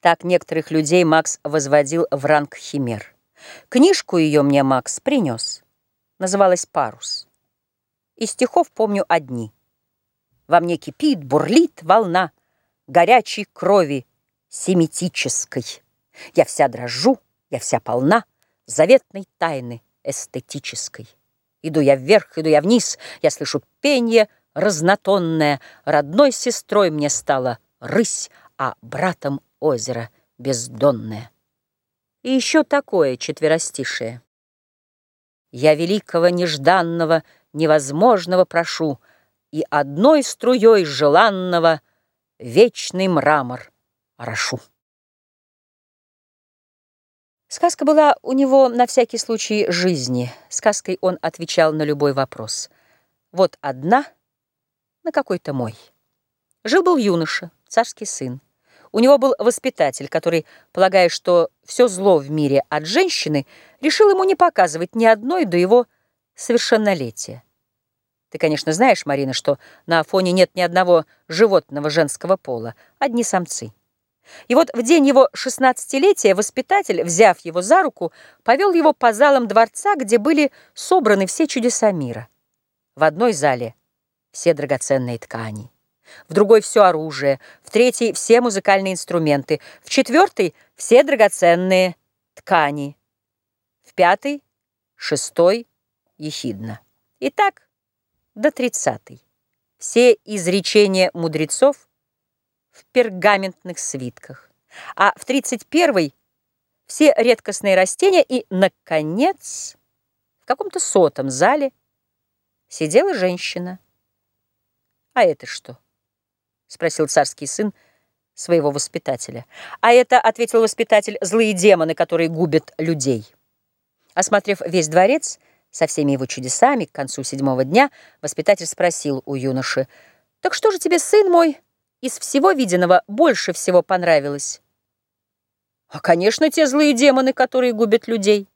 Так некоторых людей Макс возводил в ранг химер. Книжку ее мне Макс принес. Называлась «Парус». Из стихов помню одни. Во мне кипит, бурлит волна Горячей крови семитической. Я вся дрожу, я вся полна Заветной тайны эстетической. Иду я вверх, иду я вниз, Я слышу пенье разнотонное. Родной сестрой мне стала рысь, А братом озеро бездонное. И еще такое четверостишее. Я великого, нежданного, невозможного прошу, И одной струей желанного вечный мрамор орошу. Сказка была у него на всякий случай жизни. Сказкой он отвечал на любой вопрос. Вот одна на какой-то мой. Жил-был юноша, царский сын. У него был воспитатель, который, полагая, что все зло в мире от женщины, решил ему не показывать ни одной до его совершеннолетия. Ты, конечно, знаешь, Марина, что на Афоне нет ни одного животного женского пола, одни самцы. И вот в день его шестнадцатилетия воспитатель, взяв его за руку, повел его по залам дворца, где были собраны все чудеса мира. В одной зале все драгоценные ткани в другой все оружие, в третий все музыкальные инструменты, в четвертый все драгоценные ткани, в пятый, шестой ехидно. И так до тридцатый. Все изречения мудрецов в пергаментных свитках, а в тридцать первый все редкостные растения и, наконец, в каком-то сотом зале сидела женщина. А это что? — спросил царский сын своего воспитателя. А это, — ответил воспитатель, — злые демоны, которые губят людей. Осмотрев весь дворец со всеми его чудесами, к концу седьмого дня воспитатель спросил у юноши, «Так что же тебе, сын мой, из всего виденного больше всего понравилось?» «А, конечно, те злые демоны, которые губят людей».